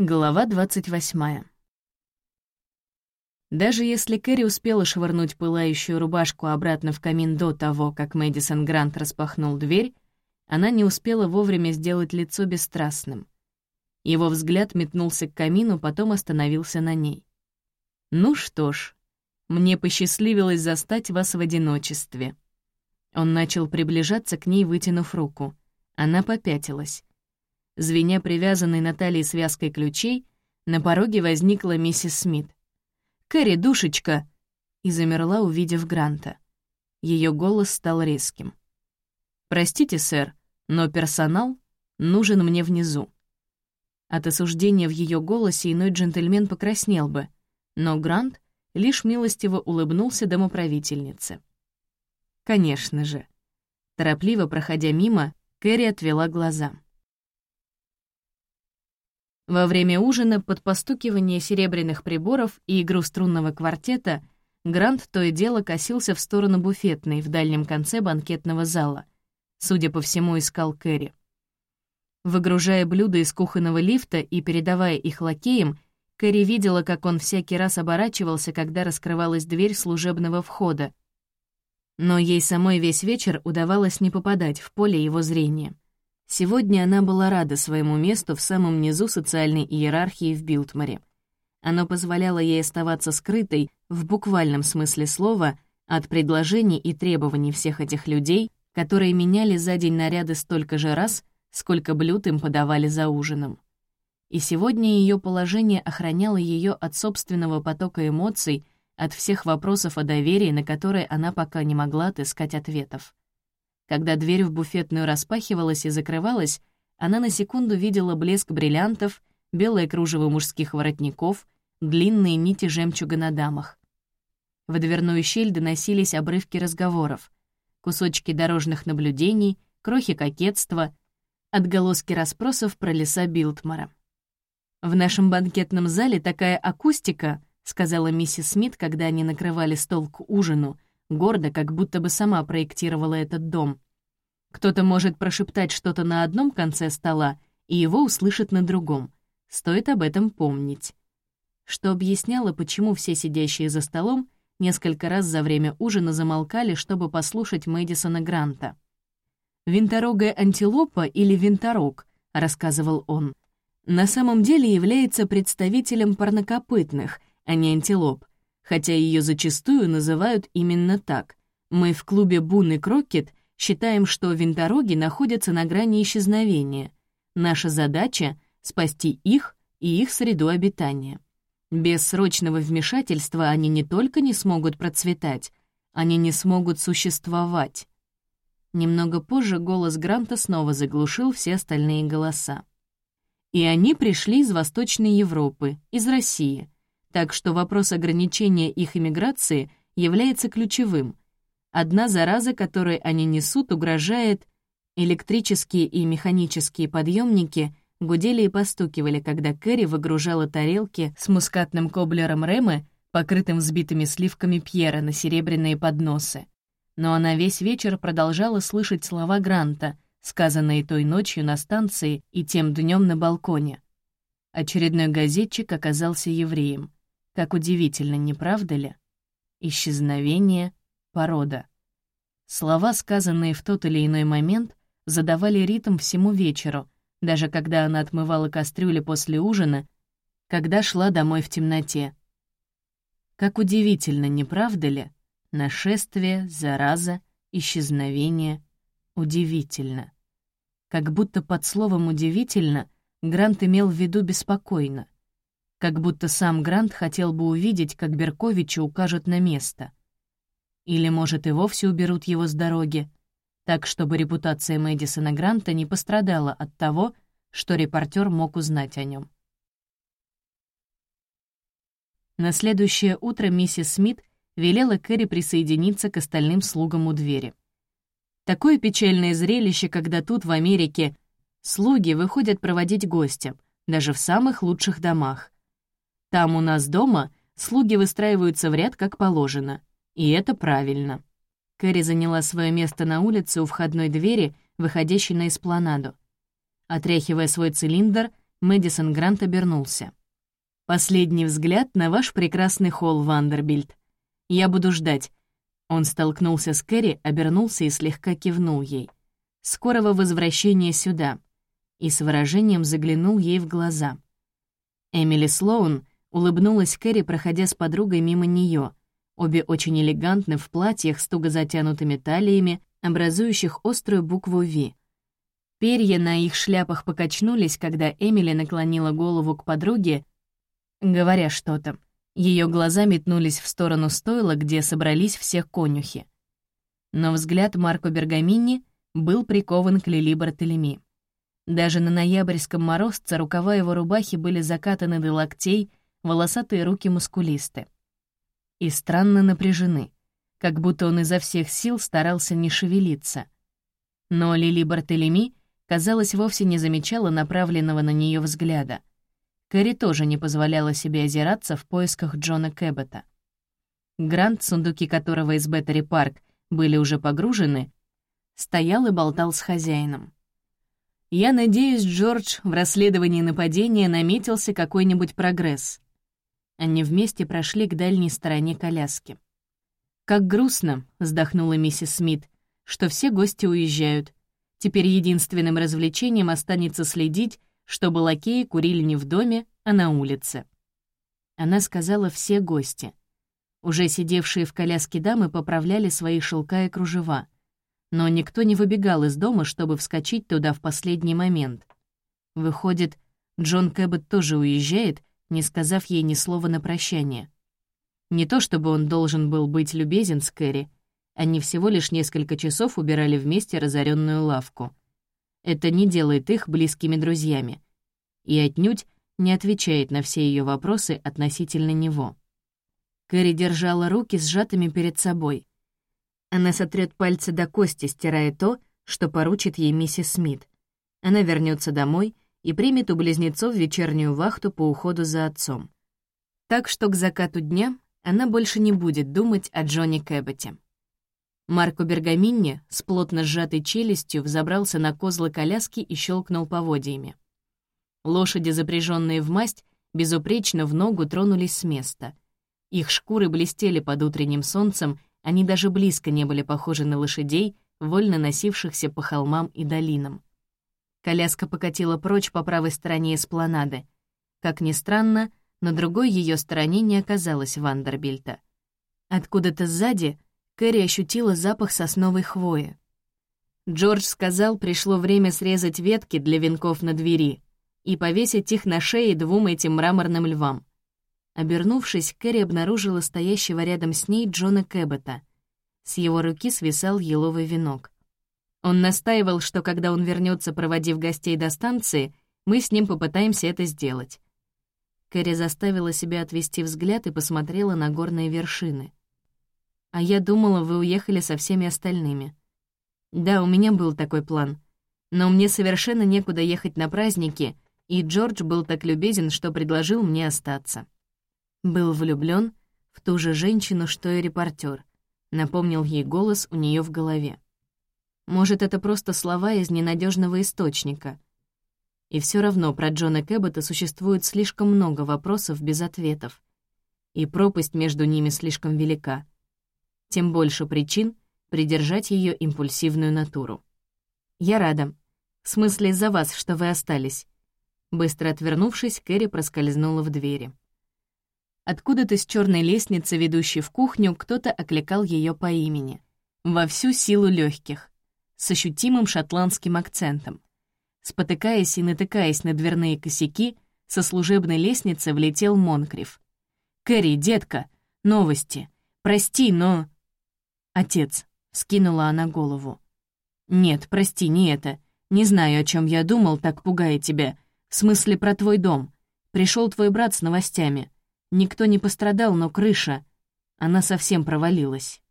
Глава 28. Даже если Кэрри успела швырнуть пылающую рубашку обратно в камин до того, как Мэдисон Грант распахнул дверь, она не успела вовремя сделать лицо бесстрастным. Его взгляд метнулся к камину, потом остановился на ней. «Ну что ж, мне посчастливилось застать вас в одиночестве». Он начал приближаться к ней, вытянув руку. Она попятилась. Звеня привязанной на связкой ключей, на пороге возникла миссис Смит. «Кэрри, душечка!» и замерла, увидев Гранта. Ее голос стал резким. «Простите, сэр, но персонал нужен мне внизу». От осуждения в ее голосе иной джентльмен покраснел бы, но Грант лишь милостиво улыбнулся домоправительнице. «Конечно же». Торопливо проходя мимо, Кэрри отвела глаза. Во время ужина под постукивание серебряных приборов и игру струнного квартета Грант то и дело косился в сторону буфетной в дальнем конце банкетного зала. Судя по всему, искал Кэрри. Выгружая блюда из кухонного лифта и передавая их лакеям, Кэрри видела, как он всякий раз оборачивался, когда раскрывалась дверь служебного входа. Но ей самой весь вечер удавалось не попадать в поле его зрения. Сегодня она была рада своему месту в самом низу социальной иерархии в Билтморе. Оно позволяло ей оставаться скрытой, в буквальном смысле слова, от предложений и требований всех этих людей, которые меняли за день наряды столько же раз, сколько блюд им подавали за ужином. И сегодня ее положение охраняло ее от собственного потока эмоций, от всех вопросов о доверии, на которые она пока не могла отыскать ответов. Когда дверь в буфетную распахивалась и закрывалась, она на секунду видела блеск бриллиантов, белое кружево мужских воротников, длинные нити жемчуга на дамах. В дверную щель доносились обрывки разговоров, кусочки дорожных наблюдений, крохи кокетства, отголоски расспросов про леса Билтмара. «В нашем банкетном зале такая акустика», — сказала миссис Смит, когда они накрывали стол к ужину — гордо, как будто бы сама проектировала этот дом. Кто-то может прошептать что-то на одном конце стола, и его услышат на другом. Стоит об этом помнить. Что объясняло, почему все сидящие за столом несколько раз за время ужина замолкали, чтобы послушать Мэдисона Гранта. «Винторогая антилопа или винторог», — рассказывал он, на самом деле является представителем парнокопытных, а не антилоп, хотя ее зачастую называют именно так. Мы в клубе «Бун и Крокет» считаем, что винтороги находятся на грани исчезновения. Наша задача — спасти их и их среду обитания. Без срочного вмешательства они не только не смогут процветать, они не смогут существовать. Немного позже голос Гранта снова заглушил все остальные голоса. И они пришли из Восточной Европы, из России — так что вопрос ограничения их иммиграции является ключевым. Одна зараза, которой они несут, угрожает... Электрические и механические подъемники гудели и постукивали, когда Кэрри выгружала тарелки с мускатным коблером Рэмы, покрытым взбитыми сливками Пьера на серебряные подносы. Но она весь вечер продолжала слышать слова Гранта, сказанные той ночью на станции и тем днем на балконе. Очередной газетчик оказался евреем. Как удивительно, не правда ли? Исчезновение, порода. Слова, сказанные в тот или иной момент, задавали ритм всему вечеру, даже когда она отмывала кастрюли после ужина, когда шла домой в темноте. Как удивительно, не правда ли? Нашествие, зараза, исчезновение. Удивительно. Как будто под словом «удивительно» Грант имел в виду беспокойно — как будто сам Грант хотел бы увидеть, как Берковича укажут на место. Или, может, и вовсе уберут его с дороги, так, чтобы репутация Мэдисона Гранта не пострадала от того, что репортер мог узнать о нем. На следующее утро миссис Смит велела Кэрри присоединиться к остальным слугам у двери. Такое печальное зрелище, когда тут, в Америке, слуги выходят проводить гостя, даже в самых лучших домах — там у нас дома слуги выстраиваются в ряд как положено. И это правильно. Кэрри заняла свое место на улице у входной двери, выходящей на эспланаду. Отряхивая свой цилиндр, Мэдисон Грант обернулся. «Последний взгляд на ваш прекрасный холл, Вандербильд. Я буду ждать». Он столкнулся с Кэрри, обернулся и слегка кивнул ей. «Скорого возвращения сюда». И с выражением заглянул ей в глаза. Эмили Слоун улыбнулась Кэрри, проходя с подругой мимо нее. Обе очень элегантны в платьях с туго затянутыми талиями, образующих острую букву «Ви». Перья на их шляпах покачнулись, когда Эмили наклонила голову к подруге, говоря что-то. Ее глаза метнулись в сторону стойла, где собрались все конюхи. Но взгляд Марко Бергамини был прикован к Лили Бартелеми. Даже на ноябрьском морозце рукава его рубахи были закатаны до локтей, волосатые руки мускулисты. И странно напряжены, как будто он изо всех сил старался не шевелиться. Но Лили Бартелеми, казалось, вовсе не замечала направленного на нее взгляда. Кэрри тоже не позволяла себе озираться в поисках Джона Кэббета. Грант, сундуки которого из Беттери Парк были уже погружены, стоял и болтал с хозяином. «Я надеюсь, Джордж, в расследовании нападения наметился какой-нибудь прогресс». Они вместе прошли к дальней стороне коляски. «Как грустно», — вздохнула миссис Смит, — «что все гости уезжают. Теперь единственным развлечением останется следить, чтобы лакеи курили не в доме, а на улице». Она сказала «все гости». Уже сидевшие в коляске дамы поправляли свои шелка и кружева — но никто не выбегал из дома, чтобы вскочить туда в последний момент. Выходит, Джон Кэббет тоже уезжает, не сказав ей ни слова на прощание. Не то чтобы он должен был быть любезен с Кэрри, они всего лишь несколько часов убирали вместе разоренную лавку. Это не делает их близкими друзьями. И отнюдь не отвечает на все ее вопросы относительно него. Кэрри держала руки сжатыми перед собой. Она сотрет пальцы до кости, стирая то, что поручит ей миссис Смит. Она вернется домой и примет у близнецов вечернюю вахту по уходу за отцом. Так что к закату дня она больше не будет думать о Джонни Кэббете. Марко Бергаминни с плотно сжатой челюстью взобрался на козлы коляски и щелкнул поводьями. Лошади, запряженные в масть, безупречно в ногу тронулись с места. Их шкуры блестели под утренним солнцем, они даже близко не были похожи на лошадей, вольно носившихся по холмам и долинам. Коляска покатила прочь по правой стороне эспланады. Как ни странно, на другой ее стороне не оказалось Вандербильта. Откуда-то сзади Кэрри ощутила запах сосновой хвои. Джордж сказал, пришло время срезать ветки для венков на двери и повесить их на шее двум этим мраморным львам. Обернувшись, Кэрри обнаружила стоящего рядом с ней Джона Кэббета. С его руки свисал еловый венок. Он настаивал, что когда он вернется, проводив гостей до станции, мы с ним попытаемся это сделать. Кэрри заставила себя отвести взгляд и посмотрела на горные вершины. «А я думала, вы уехали со всеми остальными». «Да, у меня был такой план. Но мне совершенно некуда ехать на праздники, и Джордж был так любезен, что предложил мне остаться». Был влюблён в ту же женщину, что и репортер. Напомнил ей голос у неё в голове. Может, это просто слова из ненадёжного источника. И всё равно про Джона Кэббета существует слишком много вопросов без ответов. И пропасть между ними слишком велика. Тем больше причин придержать её импульсивную натуру. «Я рада. В смысле, из-за вас, что вы остались». Быстро отвернувшись, Кэрри проскользнула в двери. Откуда-то с черной лестницы, ведущей в кухню, кто-то окликал ее по имени. Во всю силу легких, с ощутимым шотландским акцентом. Спотыкаясь и натыкаясь на дверные косяки, со служебной лестницы влетел Монкрив. «Кэрри, детка, новости. Прости, но...» «Отец», — скинула она голову. «Нет, прости, не это. Не знаю, о чем я думал, так пугая тебя. В смысле, про твой дом. Пришел твой брат с новостями. Никто не пострадал, но крыша... Она совсем провалилась.